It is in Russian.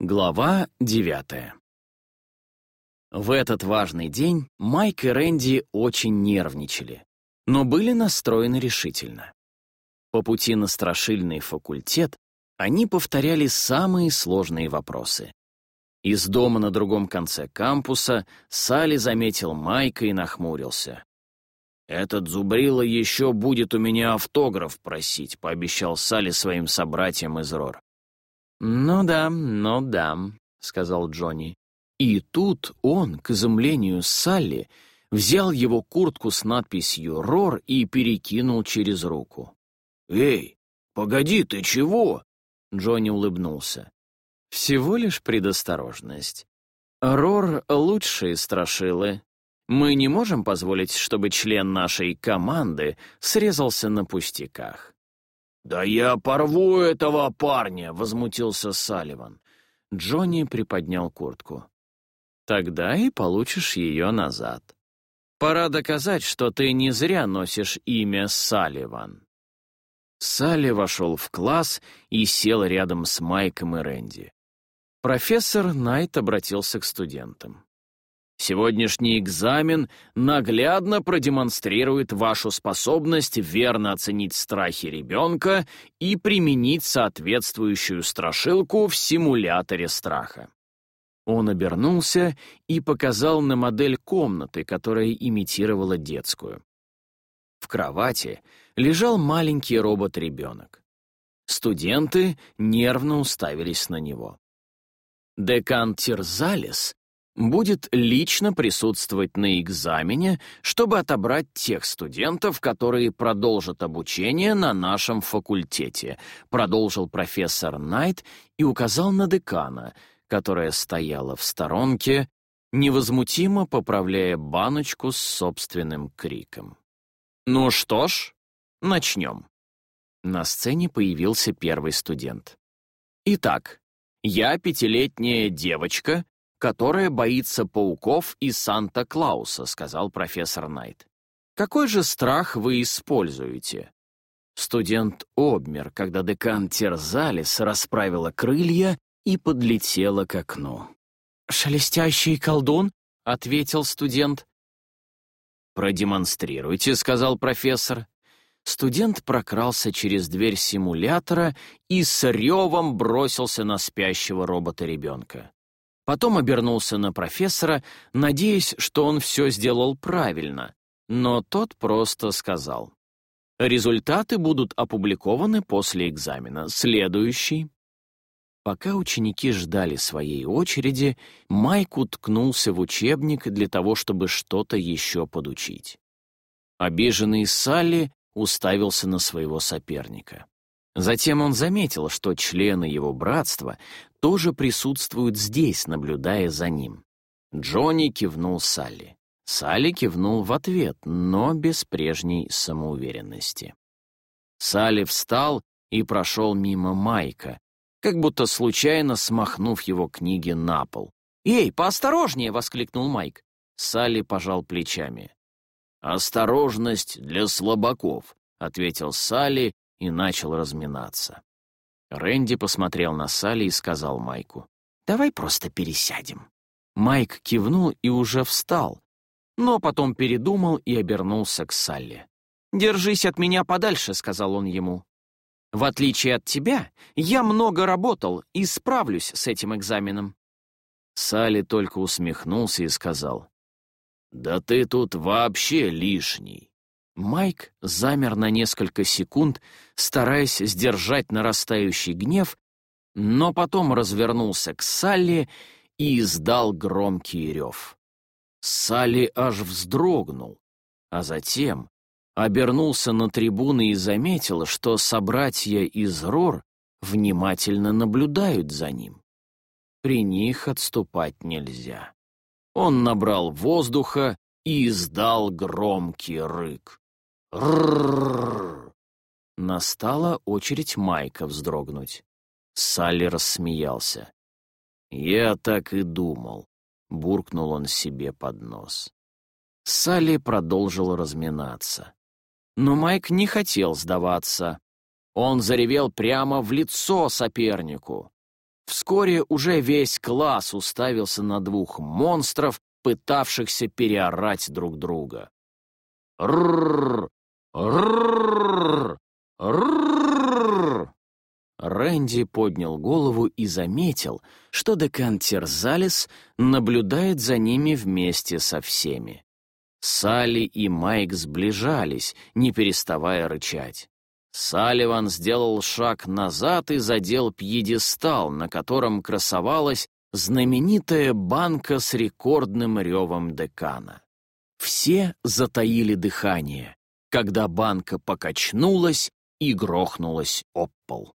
Глава девятая В этот важный день Майк и Рэнди очень нервничали, но были настроены решительно. По пути на страшильный факультет они повторяли самые сложные вопросы. Из дома на другом конце кампуса Салли заметил Майка и нахмурился. «Этот зубрила еще будет у меня автограф просить», — пообещал Салли своим собратьям из РОР. «Ну да, ну да», — сказал Джонни. И тут он, к изумлению Салли, взял его куртку с надписью «Рор» и перекинул через руку. «Эй, погоди, ты чего?» Джонни улыбнулся. «Всего лишь предосторожность. Рор — лучшие страшилы. Мы не можем позволить, чтобы член нашей команды срезался на пустяках. «Да я порву этого парня!» — возмутился Салливан. Джонни приподнял куртку. «Тогда и получишь ее назад. Пора доказать, что ты не зря носишь имя Салливан». Салли вошел в класс и сел рядом с Майком и Рэнди. Профессор Найт обратился к студентам. Сегодняшний экзамен наглядно продемонстрирует вашу способность верно оценить страхи ребенка и применить соответствующую страшилку в симуляторе страха. Он обернулся и показал на модель комнаты, которая имитировала детскую. В кровати лежал маленький робот-ребенок. Студенты нервно уставились на него. Декан Терзалис будет лично присутствовать на экзамене, чтобы отобрать тех студентов, которые продолжат обучение на нашем факультете, продолжил профессор Найт и указал на декана, которая стояла в сторонке, невозмутимо поправляя баночку с собственным криком. «Ну что ж, начнем». На сцене появился первый студент. «Итак, я пятилетняя девочка, которая боится пауков и Санта-Клауса», — сказал профессор Найт. «Какой же страх вы используете?» Студент обмер, когда декан Терзалис расправила крылья и подлетела к окну. «Шелестящий колдун?» — ответил студент. «Продемонстрируйте», — сказал профессор. Студент прокрался через дверь симулятора и с ревом бросился на спящего робота-ребенка. Потом обернулся на профессора, надеясь, что он все сделал правильно, но тот просто сказал. Результаты будут опубликованы после экзамена. Следующий. Пока ученики ждали своей очереди, Майк уткнулся в учебник для того, чтобы что-то еще подучить. Обиженный Салли уставился на своего соперника. Затем он заметил, что члены его братства тоже присутствуют здесь, наблюдая за ним. Джонни кивнул Салли. Салли кивнул в ответ, но без прежней самоуверенности. Салли встал и прошел мимо Майка, как будто случайно смахнув его книги на пол. «Эй, поосторожнее!» — воскликнул Майк. Салли пожал плечами. «Осторожность для слабаков», — ответил Салли и начал разминаться. Рэнди посмотрел на Салли и сказал Майку, «Давай просто пересядем». Майк кивнул и уже встал, но потом передумал и обернулся к Салли. «Держись от меня подальше», — сказал он ему. «В отличие от тебя, я много работал и справлюсь с этим экзаменом». Салли только усмехнулся и сказал, «Да ты тут вообще лишний». Майк замер на несколько секунд, стараясь сдержать нарастающий гнев, но потом развернулся к Салли и издал громкий рев. Салли аж вздрогнул, а затем обернулся на трибуны и заметил, что собратья из РОР внимательно наблюдают за ним. При них отступать нельзя. Он набрал воздуха и издал громкий рык. Рррррр. Настала очередь Майка вздрогнуть. Салли рассмеялся. «Я так и думал», — буркнул он себе под нос. Салли продолжил разминаться. Но Майк не хотел сдаваться. Он заревел прямо в лицо сопернику. Вскоре уже весь класс уставился на двух монстров, пытавшихся переорать друг друга. «Ррррр! Ррррр! Ррррр!» Рэнди поднял голову и заметил, что декан Терзалис наблюдает за ними вместе со всеми. Салли и Майк сближались, не переставая рычать. Салливан сделал шаг назад и задел пьедестал, на котором красовалась знаменитая банка с рекордным ревом декана. Все затаили дыхание, когда банка покачнулась и грохнулась об пол.